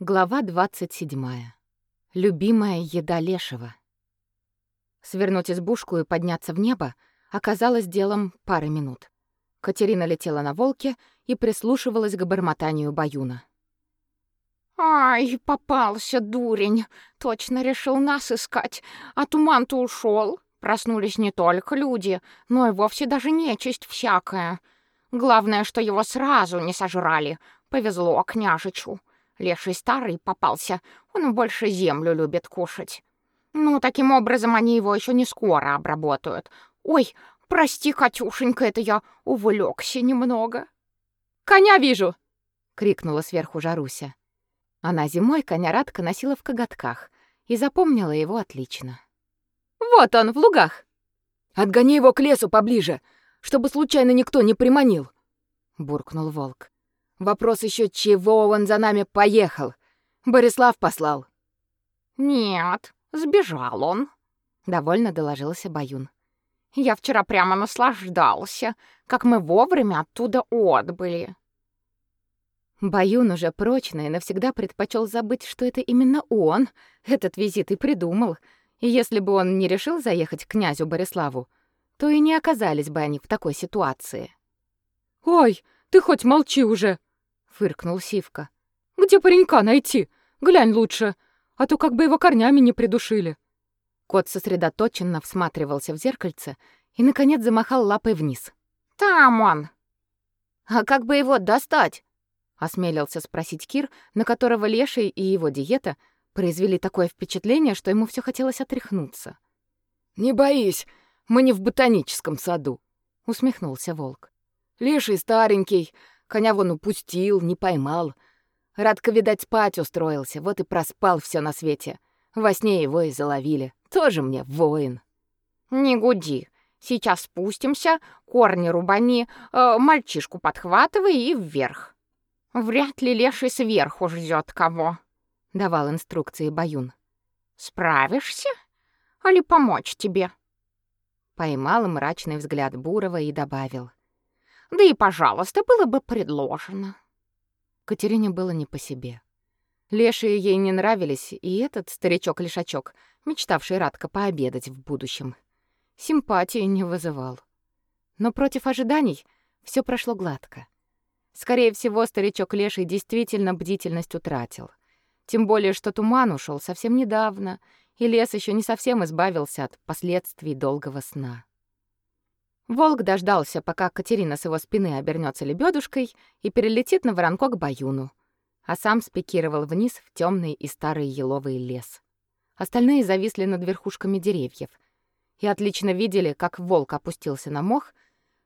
Глава 27. Любимая еда лешего. Свернуть избушку и подняться в небо оказалось делом пары минут. Катерина летела на волке и прислушивалась к бормотанию баюна. «Ай, попался, дурень! Точно решил нас искать, а туман-то ушел. Проснулись не только люди, но и вовсе даже нечисть всякая. Главное, что его сразу не сожрали. Повезло княжичу. Леший старый попался, он больше землю любит кушать. Ну, таким образом они его еще не скоро обработают. Ой, прости, Катюшенька, это я увлекся немного. Коня вижу, крикнула сверху Жаруся. Она зимой коня Радка носила в коготках и запомнила его отлично. Вот он в лугах. Отгони его к лесу поближе, чтобы случайно никто не приманил, буркнул волк. Вопрос еще, чего он за нами поехал? Борислав послал. Нет, сбежал он, довольно доложился Баюн. Я вчера прямо наслаждался, как мы вовремя оттуда отбыли. Баюн уже прочно и навсегда предпочел забыть, что это именно он этот визит и придумал. И если бы он не решил заехать к князю Бориславу, то и не оказались бы они в такой ситуации. «Ой, ты хоть молчи уже!» Фыркнул Сивка. Где паренька найти? Глянь лучше, а то как бы его корнями не придушили. Кот сосредоточенно всматривался в зеркальце и наконец замахал лапой вниз. Там он. А как бы его достать? осмелился спросить Кир, на которого Леший и его диета произвели такое впечатление, что ему все хотелось отряхнуться. Не боись, мы не в ботаническом саду, усмехнулся волк. Леший старенький, Коня вон упустил, не поймал. Радко, видать, спать устроился, вот и проспал все на свете. Во сне его и заловили. Тоже мне воин. Не гуди. Сейчас спустимся, корни рубани, э, мальчишку подхватывай и вверх. Вряд ли леший сверху ждет кого, давал инструкции Баюн. Справишься? Али помочь тебе? Поймал мрачный взгляд Бурова и добавил: да и, пожалуйста, было бы предложено. Катерине было не по себе. Лешие ей не нравились, и этот старичок-лишачок, мечтавший радко пообедать в будущем, симпатии не вызывал. Но против ожиданий все прошло гладко. Скорее всего, старичок Леший действительно бдительность утратил. Тем более, что туман ушел совсем недавно, и лес еще не совсем избавился от последствий долгого сна. Волк дождался, пока Катерина с его спины обернется лебедушкой и перелетит на воронок к Баюну, а сам спикировал вниз в темный и старый еловый лес. Остальные зависли над верхушками деревьев и отлично видели, как волк опустился на мох,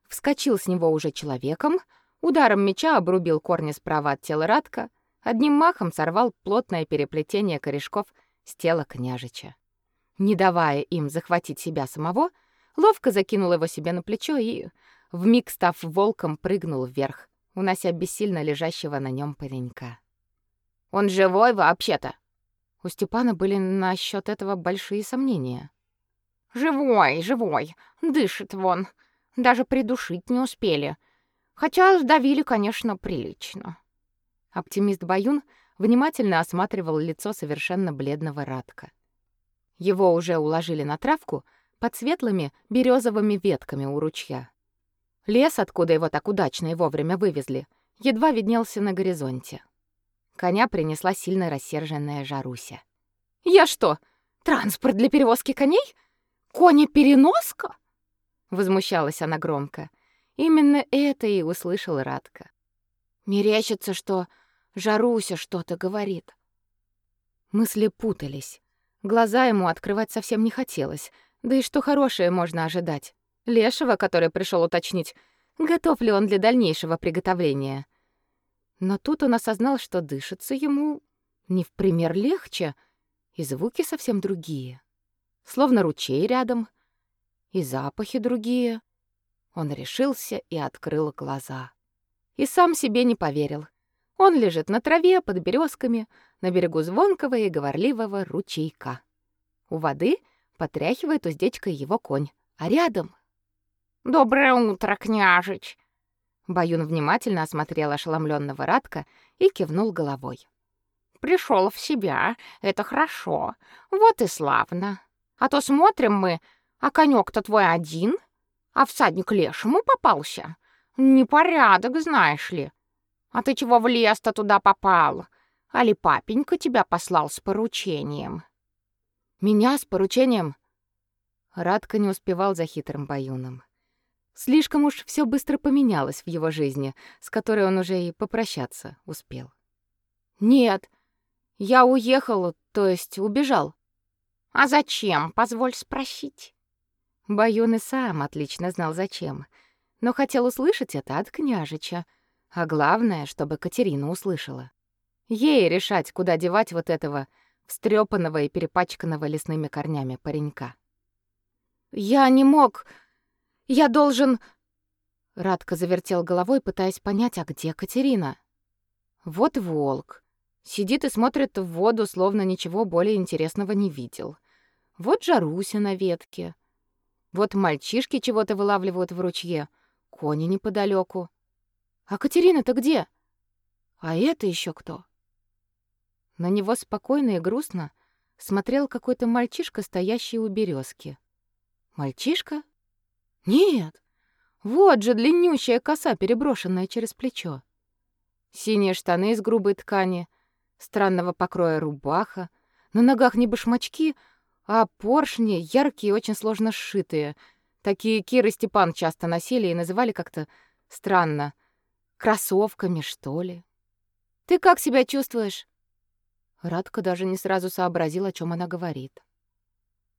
вскочил с него уже человеком, ударом меча обрубил корни справа от тела Радка, одним махом сорвал плотное переплетение корешков с тела княжича. Не давая им захватить себя самого, ловко закинул его себе на плечо и, вмиг став волком, прыгнул вверх, унося бессильно лежащего на нем паренька. «Он живой вообще-то?» У Степана были насчет этого большие сомнения. «Живой, живой, дышит вон. Даже придушить не успели. Хотя сдавили, конечно, прилично». Оптимист Баюн внимательно осматривал лицо совершенно бледного Радка. Его уже уложили на травку, под светлыми березовыми ветками у ручья. Лес, откуда его так удачно и вовремя вывезли, едва виднелся на горизонте. Коня принесла сильно рассерженная Жаруся. «Я что, транспорт для перевозки коней? Коня-переноска?» Возмущалась она громко. Именно это и услышал Радка. Мерещится, что Жаруся что-то говорит. Мысли путались. Глаза ему открывать совсем не хотелось, да и что хорошее можно ожидать? Лешего, который пришел уточнить, готов ли он для дальнейшего приготовления. Но тут он осознал, что дышится ему не в пример легче, и звуки совсем другие. Словно ручей рядом, и запахи другие. Он решился и открыл глаза. И сам себе не поверил. Он лежит на траве под березками на берегу звонкого и говорливого ручейка. У воды — Потряхивает уздечкой его конь. А рядом... «Доброе утро, княжич!» Баюн внимательно осмотрел ошеломленного Радка и кивнул головой. пришел в себя. Это хорошо. Вот и славно. А то смотрим мы, а конек-то твой один, а всадник лешему попался. Непорядок, знаешь ли. А ты чего в лес-то туда попал? Али папенька тебя послал с поручением? Меня с поручением? Радко не успевал за хитрым баюном. Слишком уж все быстро поменялось в его жизни, с которой он уже и попрощаться успел. Нет, я уехал, то есть убежал. А зачем, позволь спросить? Баюн и сам отлично знал зачем, но хотел услышать это от княжича, а главное, чтобы Катерина услышала. Ей решать, куда девать вот этого встрепанного и перепачканного лесными корнями паренька. Я не мог, я должен...» Радко завертел головой, пытаясь понять, а где Катерина. Вот волк. Сидит и смотрит в воду, словно ничего более интересного не видел. Вот Жаруся на ветке. Вот мальчишки чего-то вылавливают в ручье. Кони неподалеку. А Катерина-то где? А это еще кто? На него спокойно и грустно смотрел какой-то мальчишка, стоящий у березки. Мальчишка? Нет. Вот же длиннющая коса, переброшенная через плечо. Синие штаны из грубой ткани, странного покроя рубаха, на ногах не башмачки, а поршни яркие очень сложно сшитые. Такие Кир и Степан часто носили и называли как-то странно. Кроссовками, что ли. «Ты как себя чувствуешь?» Радка даже не сразу сообразил, о чем она говорит.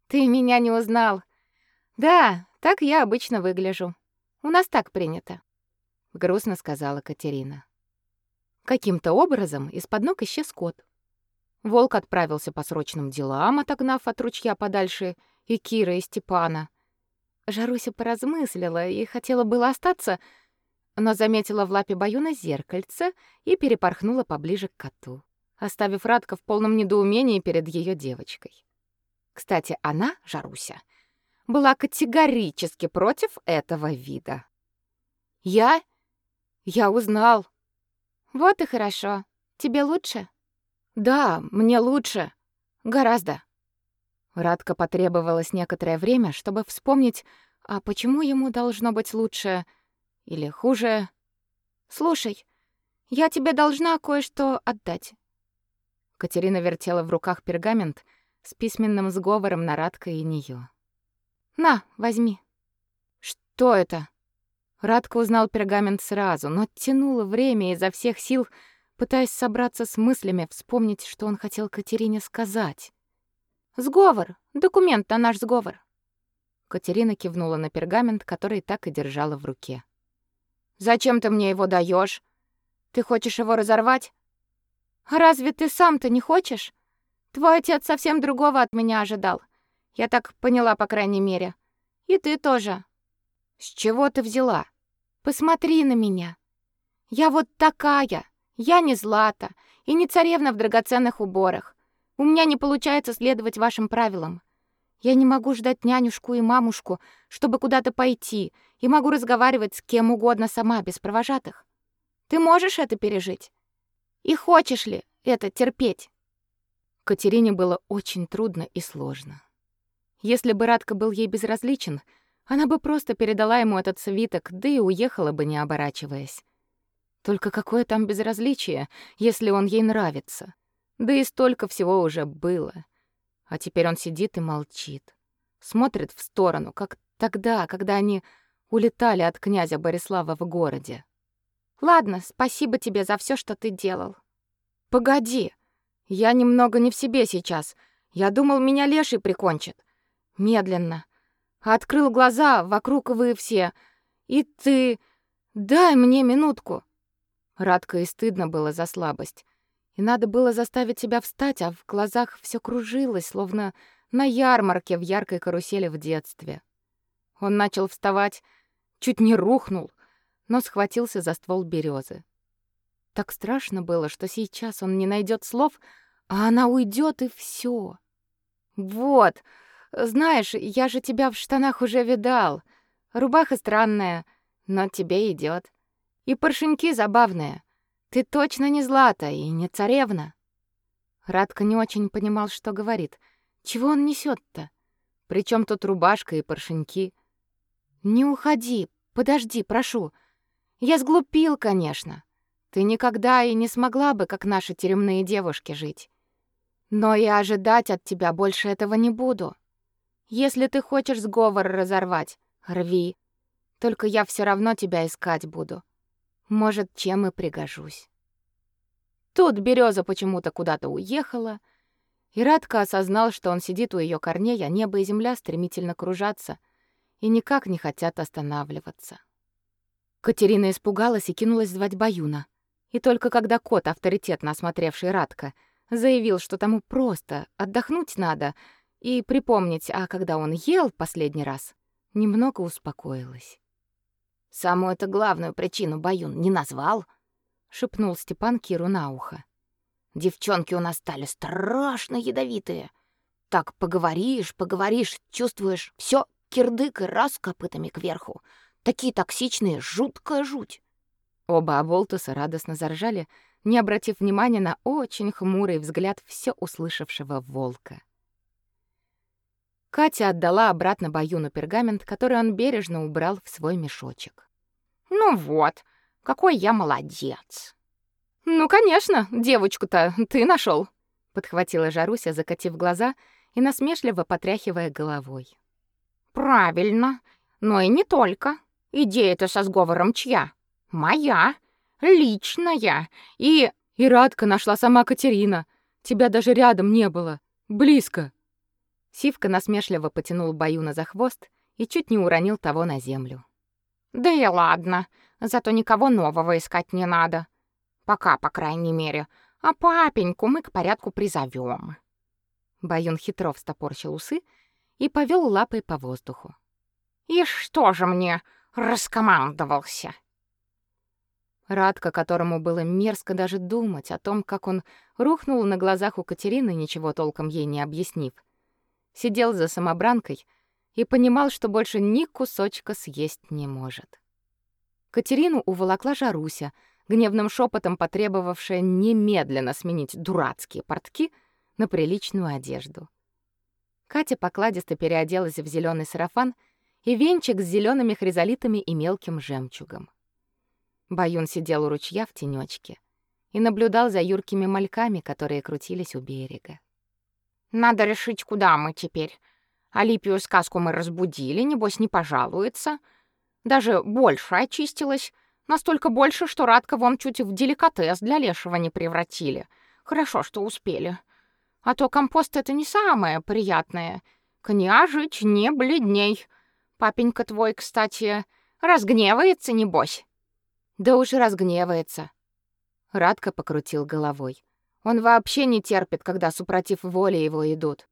«Ты меня не узнал. Да, так я обычно выгляжу. У нас так принято, грустно сказала Катерина. Каким-то образом из-под ног исчез кот. Волк отправился по срочным делам, отогнав от ручья подальше и Кира, и Степана. Жаруся поразмыслила и хотела было остаться, но заметила в лапе Баюна зеркальце и перепорхнула поближе к коту, оставив Радка в полном недоумении перед ее девочкой. Кстати, она, Жаруся, была категорически против этого вида. Я? Я узнал. Вот и хорошо. Тебе лучше? Да, мне лучше. Гораздо. Радко потребовалось некоторое время, чтобы вспомнить, а почему ему должно быть лучше или хуже. Слушай, я тебе должна кое-что отдать. Катерина вертела в руках пергамент с письменным сговором на Радко и неё. На, возьми. Что это? Радко узнал пергамент сразу, но тянуло время изо всех сил, пытаясь собраться с мыслями, вспомнить, что он хотел Катерине сказать. Сговор, документ на наш сговор. Катерина кивнула на пергамент, который так и держала в руке. Зачем ты мне его даешь? Ты хочешь его разорвать? Разве ты сам-то не хочешь? Твой отец совсем другого от меня ожидал. Я так поняла, по крайней мере. И ты тоже. С чего ты взяла? Посмотри на меня. Я вот такая. Я не Злата и не царевна в драгоценных уборах. У меня не получается следовать вашим правилам. Я не могу ждать нянюшку и мамушку, чтобы куда-то пойти, и могу разговаривать с кем угодно сама, без провожатых. Ты можешь это пережить? И хочешь ли это терпеть? Катерине было очень трудно и сложно. Если бы Радко был ей безразличен, она бы просто передала ему этот свиток, да и уехала бы, не оборачиваясь. Только какое там безразличие, если он ей нравится? Да и столько всего уже было. А теперь он сидит и молчит. Смотрит в сторону, как тогда, когда они улетали от князя Борислава в городе. Ладно, спасибо тебе за все, что ты делал. Погоди. Я немного не в себе сейчас. Я думал, меня леший прикончит. Медленно. Открыл глаза, вокруг вы все. И ты... Дай мне минутку. Радко и стыдно было за слабость. И надо было заставить себя встать, а в глазах все кружилось, словно на ярмарке в яркой карусели в детстве. Он начал вставать, чуть не рухнул, но схватился за ствол березы. Так страшно было, что сейчас он не найдет слов, а она уйдет и все. Вот, знаешь, я же тебя в штанах уже видал. Рубаха странная, но тебе идет. И поршеньки забавные. Ты точно не Злата и не царевна. Радко не очень понимал, что говорит. Чего он несет то Причем тут рубашка и поршеньки? Не уходи, подожди, прошу. Я сглупил, конечно. Ты никогда и не смогла бы, как наши тюремные девушки, жить. Но и ожидать от тебя больше этого не буду. Если ты хочешь сговор разорвать, рви. Только я все равно тебя искать буду. Может, чем и пригожусь. Тут береза почему-то куда-то уехала, и Радко осознал, что он сидит у ее корней, а небо и земля стремительно кружатся и никак не хотят останавливаться. Катерина испугалась и кинулась звать Баюна. И только когда кот, авторитетно осмотревший Радко, заявил, что тому просто отдохнуть надо и припомнить, а когда он ел последний раз, немного успокоилась. Самую это главную причину Баюн не назвал, шепнул Степан Киру на ухо. Девчонки у нас стали страшно ядовитые. Так поговоришь, поговоришь, чувствуешь, все кирдык и раз копытами кверху. Такие токсичные, жуткая жуть. Оба оболтуса радостно заржали, не обратив внимания на очень хмурый взгляд все услышавшего волка. Катя отдала обратно Баюну пергамент, который он бережно убрал в свой мешочек. «Ну вот, какой я молодец!» «Ну, конечно, девочку-то ты нашел, подхватила Жаруся, закатив глаза и насмешливо потряхивая головой. «Правильно, но и не только. Идея-то со сговором чья? Моя, личная, и...» «И Радка нашла сама Катерина. Тебя даже рядом не было. Близко». Сивка насмешливо потянул Баюна за хвост и чуть не уронил того на землю. Да и ладно, зато никого нового искать не надо. Пока, по крайней мере. А папеньку мы к порядку призовем. Баюн хитро встопорщил усы и повел лапой по воздуху. И что же мне раскомандовался? Радка, которому было мерзко даже думать о том, как он рухнул на глазах у Катерины, ничего толком ей не объяснив, сидел за самобранкой и понимал, что больше ни кусочка съесть не может. Катерину уволокла Жаруся, гневным шепотом потребовавшая немедленно сменить дурацкие портки на приличную одежду. Катя покладисто переоделась в зеленый сарафан и венчик с зелеными хризолитами и мелким жемчугом. Баюн сидел у ручья в тенечке и наблюдал за юркими мальками, которые крутились у берега. Надо решить, куда мы теперь. Алипию сказку мы разбудили, небось не пожалуется. Даже больше очистилась, настолько больше, что Радка вон чуть в деликатес для лешего не превратили. Хорошо, что успели. А то компост это не самое приятное. Княжич, не бледней. Папенька твой, кстати, разгневается небось. Да уж разгневается. Радка покрутил головой. Он вообще не терпит, когда супротив воли его идут.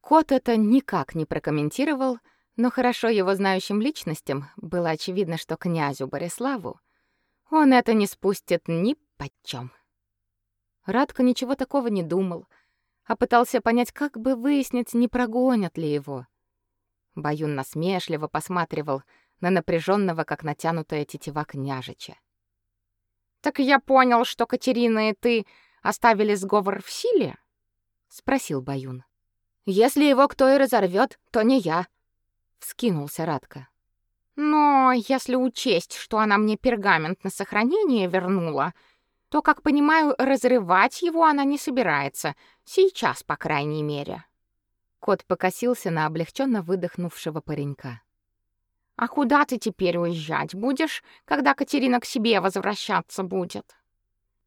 Кот это никак не прокомментировал, но хорошо его знающим личностям было очевидно, что князю Бориславу он это не спустит ни почем. Радко ничего такого не думал, а пытался понять, как бы выяснить, не прогонят ли его. Баюн насмешливо посматривал на напряженного, как натянутая тетива княжича. «Так я понял, что Катерина и ты оставили сговор в силе?» — спросил Баюн. «Если его кто и разорвет, то не я», — вскинулся Радко. «Но если учесть, что она мне пергамент на сохранение вернула, то, как понимаю, разрывать его она не собирается, сейчас, по крайней мере». Кот покосился на облегченно выдохнувшего паренька. «А куда ты теперь уезжать будешь, когда Катерина к себе возвращаться будет?»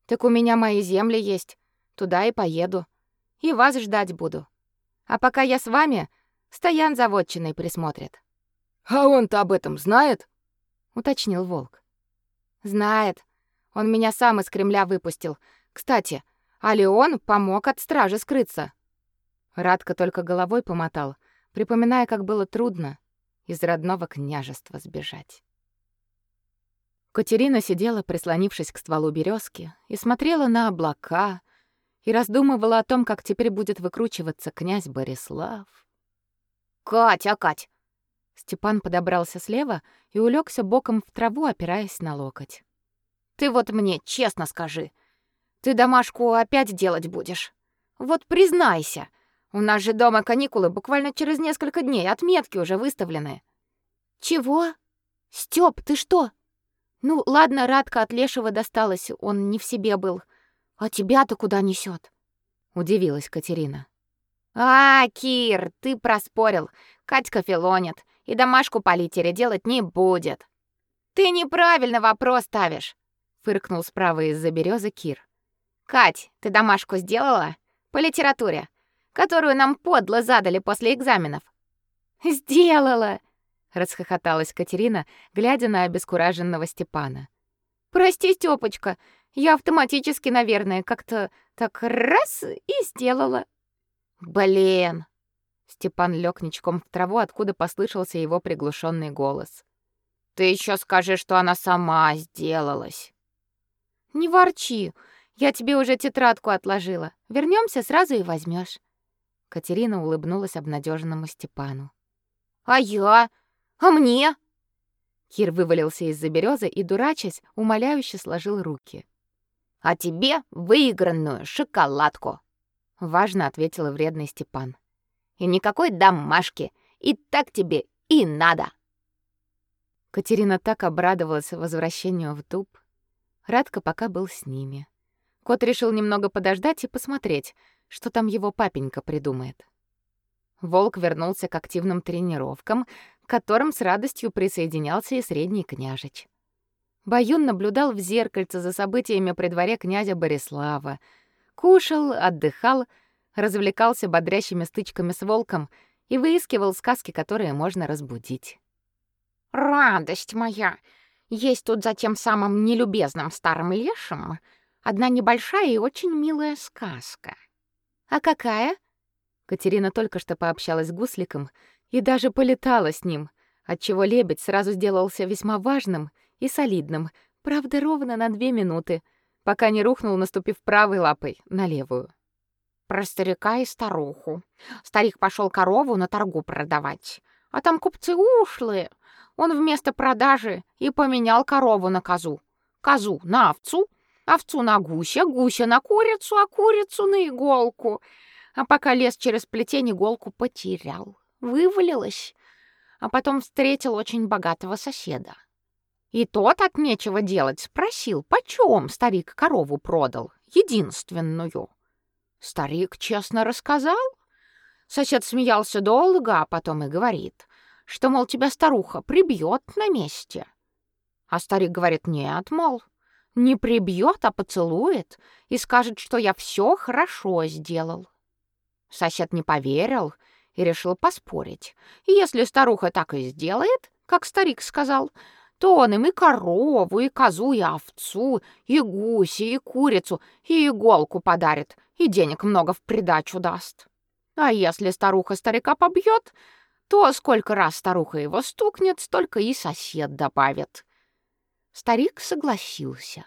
Так у меня мои земли есть. Туда и поеду. И вас ждать буду. А пока я с вами, стоян за вотчиной присмотрит. А он-то об этом знает? уточнил волк. Знает. Он меня сам из Кремля выпустил. Кстати, а Леон помог от стражи скрыться. Радко только головой помотал, припоминая, как было трудно из родного княжества сбежать. Катерина сидела, прислонившись к стволу березки, и смотрела на облака, и раздумывала о том, как теперь будет выкручиваться князь Борислав. «Катя, Кать!» Степан подобрался слева и улегся боком в траву, опираясь на локоть. «Ты вот мне честно скажи, ты домашку опять делать будешь? Вот признайся, у нас же дома каникулы буквально через несколько дней, отметки уже выставлены. Чего? Стёп, ты что? Ну, ладно, Радка от Лешего досталась, он не в себе был. А тебя-то куда несёт? Удивилась Катерина. А, Кир, ты проспорил. Катька филонит и домашку по литере делать не будет. Ты неправильно вопрос ставишь, фыркнул справа из-за березы Кир. Кать, ты домашку сделала по литературе, которую нам подло задали после экзаменов? Сделала, расхохоталась Катерина, глядя на обескураженного Степана. Прости, Стёпочка, я автоматически, наверное, как-то так раз и сделала. Блин. Степан лег ничком в траву, откуда послышался его приглушенный голос. Ты еще скажи, что она сама сделалась. Не ворчи. Я тебе уже тетрадку отложила. Вернемся сразу и возьмешь. Катерина улыбнулась обнадеженному Степану. А я? А мне? Кир вывалился из-за березы и дурачась, умоляюще сложил руки. А тебе выигранную шоколадку, важно ответил вредный Степан. И никакой домашки, и так тебе и надо. Катерина так обрадовалась возвращению в дуб. Радко пока был с ними. Кот решил немного подождать и посмотреть, что там его папенька придумает. Волк вернулся к активным тренировкам, к которым с радостью присоединялся и средний княжич. Баюн наблюдал в зеркальце за событиями при дворе князя Борислава, кушал, отдыхал, развлекался бодрящими стычками с волком и выискивал сказки, которые можно разбудить. «Радость моя! Есть тут за тем самым нелюбезным старым лешим одна небольшая и очень милая сказка». «А какая?» Катерина только что пообщалась с гусликом и даже полетала с ним, отчего лебедь сразу сделался весьма важным и солидным, правда, ровно на две минуты, пока не рухнул, наступив правой лапой на левую. Про старика и старуху. Старик пошел корову на торгу продавать, а там купцы ушлые. Он вместо продажи и поменял корову на козу. Козу на овцу, овцу на гуся, гуся на курицу, а курицу на иголку. А пока лез через плетень, иголку потерял. Вывалилась. А потом встретил очень богатого соседа. И тот от нечего делать спросил, почем старик корову продал, единственную. Старик честно рассказал. Сосед смеялся долго, а потом и говорит, что, мол, тебя старуха прибьет на месте. А старик говорит, нет, мол, не прибьет, а поцелует и скажет, что я все хорошо сделал. Сосед не поверил и решил поспорить. Если старуха так и сделает, как старик сказал, то он им и корову, и козу, и овцу, и гуси, и курицу, и иголку подарит, и денег много в придачу даст. А если старуха старика побьет, то сколько раз старуха его стукнет, столько и сосед добавит. Старик согласился.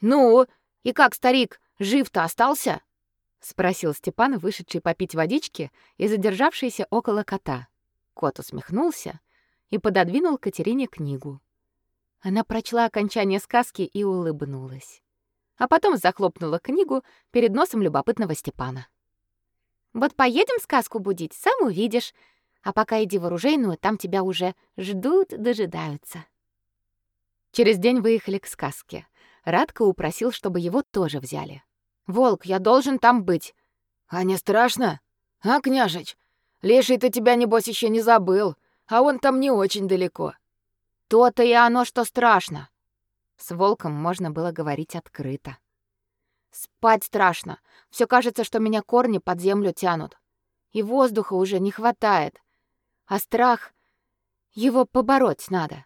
«Ну, и как старик, жив-то остался?» — спросил Степан, вышедший попить водички и задержавшийся около кота. Кот усмехнулся и пододвинул Катерине книгу. Она прочла окончание сказки и улыбнулась. А потом захлопнула книгу перед носом любопытного Степана. «Вот поедем сказку будить, сам увидишь. А пока иди в оружейную, там тебя уже ждут, дожидаются». Через день выехали к сказке. Радко упросил, чтобы его тоже взяли. «Волк, я должен там быть». «А не страшно? А, княжич? Леший-то тебя, небось, еще не забыл а он там не очень далеко. То-то и оно, что страшно. С волком можно было говорить открыто. Спать страшно. Все кажется, что меня корни под землю тянут. И воздуха уже не хватает. А страх его побороть надо.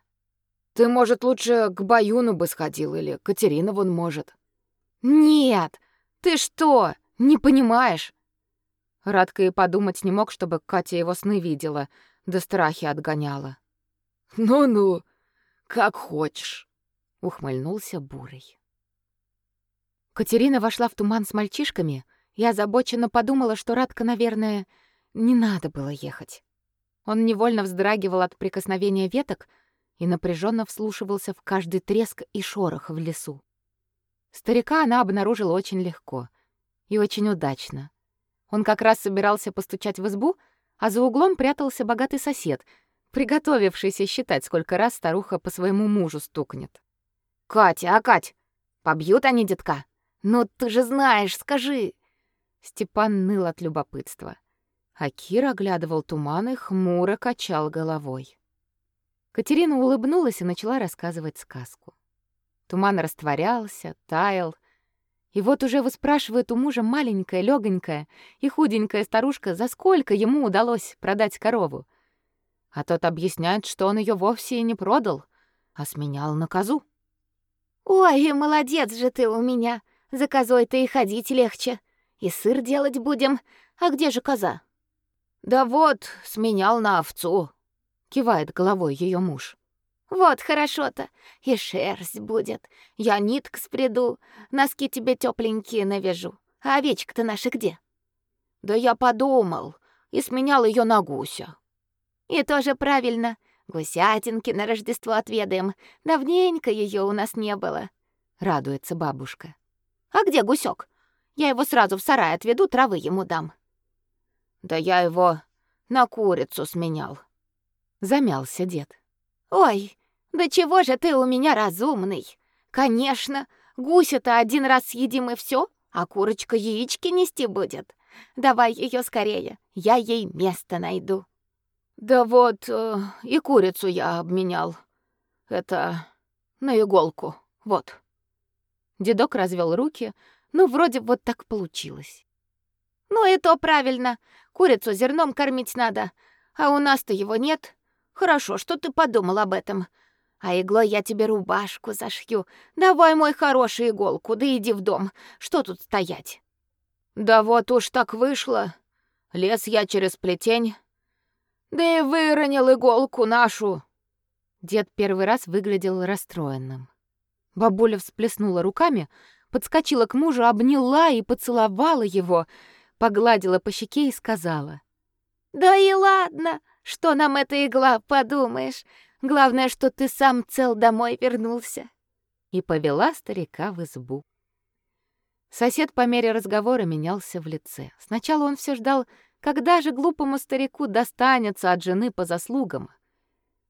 Ты, может, лучше к Баюну бы сходил или Катерина вон может. Нет. Ты что? Не понимаешь? Радко и подумать не мог, чтобы Катя его сны видела, да страхи отгоняла. «Ну-ну, как хочешь», — ухмыльнулся Бурый. Катерина вошла в туман с мальчишками и озабоченно подумала, что Радка, наверное, не надо было ехать. Он невольно вздрагивал от прикосновения веток и напряженно вслушивался в каждый треск и шорох в лесу. Старика она обнаружила очень легко И очень удачно. Он как раз собирался постучать в избу, а за углом прятался богатый сосед, приготовившийся считать, сколько раз старуха по своему мужу стукнет. «Катя, а Кать, побьют они детка? Ну ты же знаешь, скажи!» Степан ныл от любопытства. А Кир оглядывал туман и хмуро качал головой. Катерина улыбнулась и начала рассказывать сказку. Туман растворялся, таял, и вот уже выспрашивает у мужа маленькая, легонькая и худенькая старушка, за сколько ему удалось продать корову. А тот объясняет, что он ее вовсе и не продал, а сменял на козу. «Ой, молодец же ты у меня! За козой-то и ходить легче. И сыр делать будем. А где же коза?» «Да вот, сменял на овцу», — кивает головой ее муж. «Вот хорошо-то, и шерсть будет. Я нитк спреду, носки тебе тепленькие навяжу. А овечка-то наша где?» «Да я подумал и сменял ее на гуся». «И тоже правильно. Гусятинки на Рождество отведаем. Давненько ее у нас не было», — радуется бабушка. «А где гусек? Я его сразу в сарай отведу, травы ему дам». Да я его на курицу сменял. Замялся дед. Ой, да чего же ты у меня разумный? Конечно, гуся-то один раз съедим и все, а курочка яички нести будет. Давай ее скорее, я ей место найду. Да вот, э, и курицу я обменял. Это на иголку. Вот. Дедок развел руки, ну вроде вот так получилось. Ну и то правильно. Курицу зерном кормить надо, а у нас-то его нет. Хорошо, что ты подумал об этом. А иглой я тебе рубашку зашью. Давай, мой хороший, иголку, да иди в дом. Что тут стоять? Да вот уж так вышло. Лез я через плетень, да и выронил иголку нашу. Дед первый раз выглядел расстроенным. Бабуля всплеснула руками, подскочила к мужу, обняла и поцеловала его, погладила по щеке и сказала: "Да и ладно, что нам эта игла, подумаешь? Главное, что ты сам цел домой вернулся". И повела старика в избу. Сосед по мере разговора менялся в лице. Сначала он все ждал, когда же глупому старику достанется от жены по заслугам.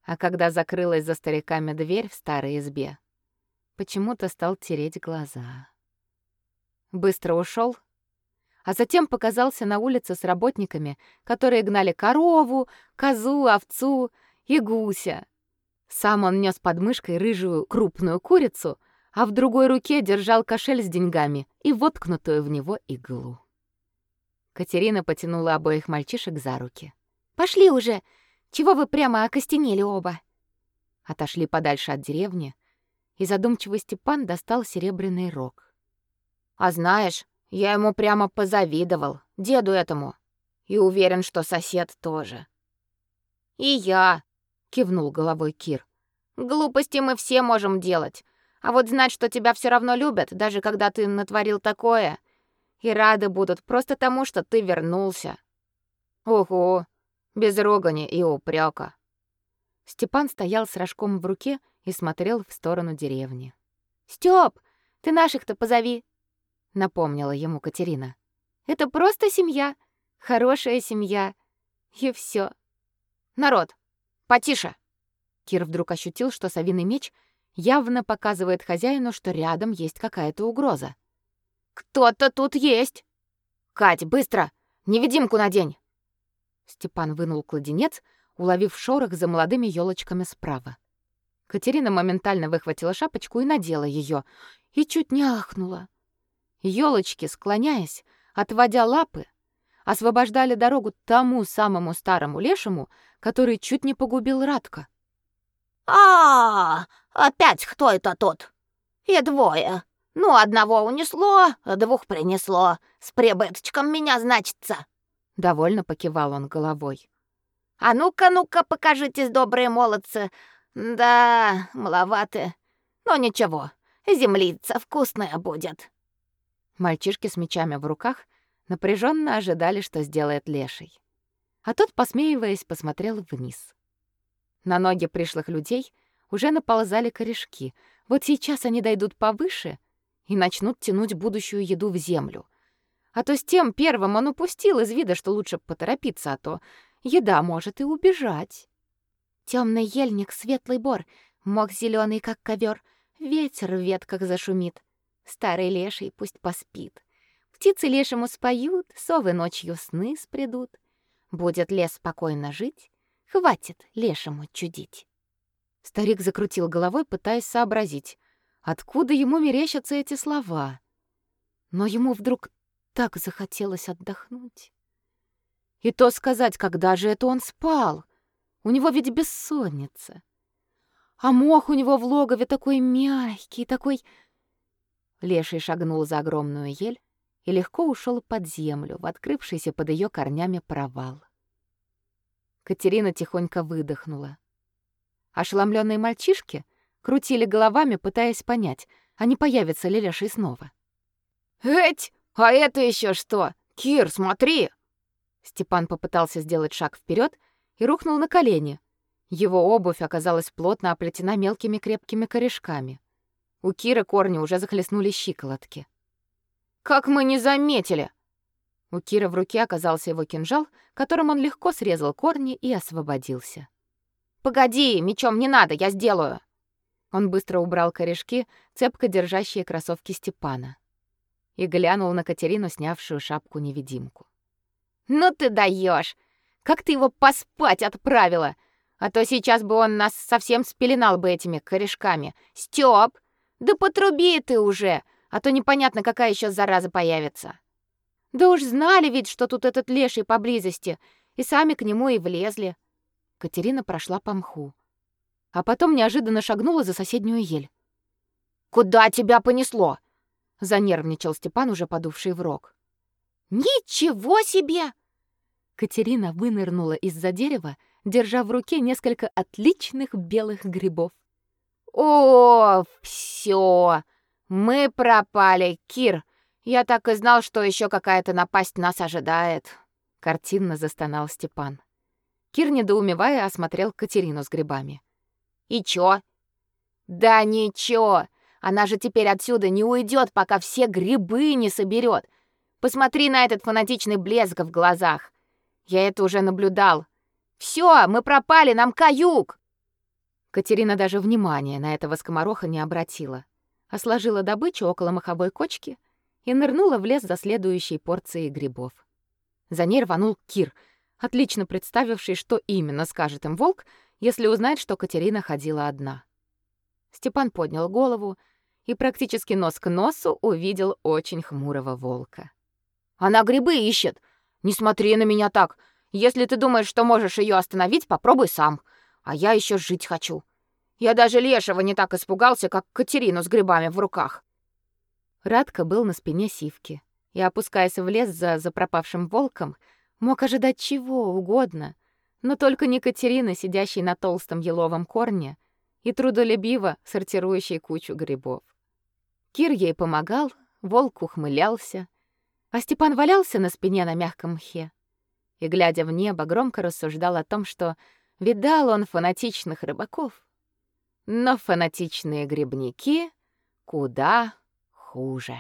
А когда закрылась за стариками дверь в старой избе, почему-то стал тереть глаза. Быстро ушел а затем показался на улице с работниками, которые гнали корову, козу, овцу и гуся. Сам он нес под мышкой рыжую крупную курицу, а в другой руке держал кошель с деньгами и воткнутую в него иглу. Катерина потянула обоих мальчишек за руки. «Пошли уже! Чего вы прямо окостенели оба?» Отошли подальше от деревни, и задумчивый Степан достал серебряный рог. «А знаешь, я ему прямо позавидовал, деду этому. И уверен, что сосед тоже. И я, кивнул головой Кир. Глупости мы все можем делать. А вот знать, что тебя все равно любят, даже когда ты натворил такое, и рады будут просто тому, что ты вернулся. Ого, без ругани и упрека. Степан стоял с рожком в руке и смотрел в сторону деревни. Стёп, ты наших-то позови, напомнила ему Катерина. Это просто семья, хорошая семья. И все. Народ, потише. Кир вдруг ощутил, что совиный меч явно показывает хозяину, что рядом есть какая-то угроза. Кто-то тут есть. Кать, быстро, невидимку надень. Степан вынул кладенец, уловив шорох за молодыми елочками справа. Катерина моментально выхватила шапочку и надела ее, и чуть не ахнула. Ёлочки, склоняясь, отводя лапы, освобождали дорогу тому самому старому лешему, который чуть не погубил Радка. А, -а, а Опять кто это тот? И двое. Ну, одного унесло, двух принесло. С прибыточком меня, значится!» Довольно покивал он головой. «А ну-ка, ну-ка, покажитесь, добрые молодцы. Да, маловаты. Но ничего, землица вкусная будет». Мальчишки с мечами в руках напряженно ожидали, что сделает леший. А тот, посмеиваясь, посмотрел вниз. На ноги пришлых людей уже наползали корешки. Вот сейчас они дойдут повыше и начнут тянуть будущую еду в землю. А то с тем первым он упустил из вида, что лучше поторопиться, а то еда может и убежать. Темный ельник, светлый бор, мох зеленый, как ковер, ветер в ветках зашумит. Старый леший пусть поспит. Птицы лешему споют, совы ночью сны спредут. Будет лес спокойно жить, хватит лешему чудить. Старик закрутил головой, пытаясь сообразить, откуда ему мерещатся эти слова. Но ему вдруг так захотелось отдохнуть. И то сказать, когда же это он спал? У него ведь бессонница. А мох у него в логове такой мягкий, такой... Леший шагнул за огромную ель и легко ушел под землю, в открывшийся под ее корнями провал. Катерина тихонько выдохнула. Ошеломленные мальчишки крутили головами, пытаясь понять, а не появится ли Леший снова. «Эть, а это еще что? Кир, смотри!» Степан попытался сделать шаг вперед и рухнул на колени. Его обувь оказалась плотно оплетена мелкими крепкими корешками. У Кира корни уже захлестнули щиколотки. Как мы не заметили!» У Кира в руке оказался его кинжал, которым он легко срезал корни и освободился. «Погоди, мечом не надо, я сделаю!» Он быстро убрал корешки, цепко держащие кроссовки Степана, и глянул на Катерину, снявшую шапку-невидимку. «Ну ты даешь! Как ты его поспать отправила! А то сейчас бы он нас совсем спеленал бы этими корешками! Стёп! Да потруби ты уже! а то непонятно, какая еще зараза появится. Да уж знали ведь, что тут этот леший поблизости, и сами к нему и влезли. Катерина прошла по мху, а потом неожиданно шагнула за соседнюю ель. Куда тебя понесло? занервничал Степан, уже подувший в рог. Ничего себе! Катерина вынырнула из-за дерева, держа в руке несколько отличных белых грибов. О, все! Мы пропали, Кир. Я так и знал, что еще какая-то напасть нас ожидает. Картинно застонал Степан. Кир недоумевая осмотрел Катерину с грибами. И чё? Да ничего. Она же теперь отсюда не уйдет, пока все грибы не соберет. Посмотри на этот фанатичный блеск в глазах. Я это уже наблюдал. Все, мы пропали, нам каюк. Катерина даже внимания на этого скомороха не обратила а сложила добычу около маховой кочки и нырнула в лес за следующей порцией грибов. За ней рванул Кир, отлично представивший, что именно скажет им волк, если узнает, что Катерина ходила одна. Степан поднял голову и практически нос к носу увидел очень хмурого волка. «Она грибы ищет! Не смотри на меня так! Если ты думаешь, что можешь ее остановить, попробуй сам. А я еще жить хочу. Я даже лешего не так испугался, как Катерину с грибами в руках. Радка был на спине Сивки и, опускаясь в лес за запропавшим волком, мог ожидать чего угодно, но только не Катерины, сидящей на толстом еловом корне и трудолюбиво сортирующей кучу грибов. Кир ей помогал, волк ухмылялся, а Степан валялся на спине на мягком мхе и, глядя в небо, громко рассуждал о том, что видал он фанатичных рыбаков, но фанатичные грибники куда хуже.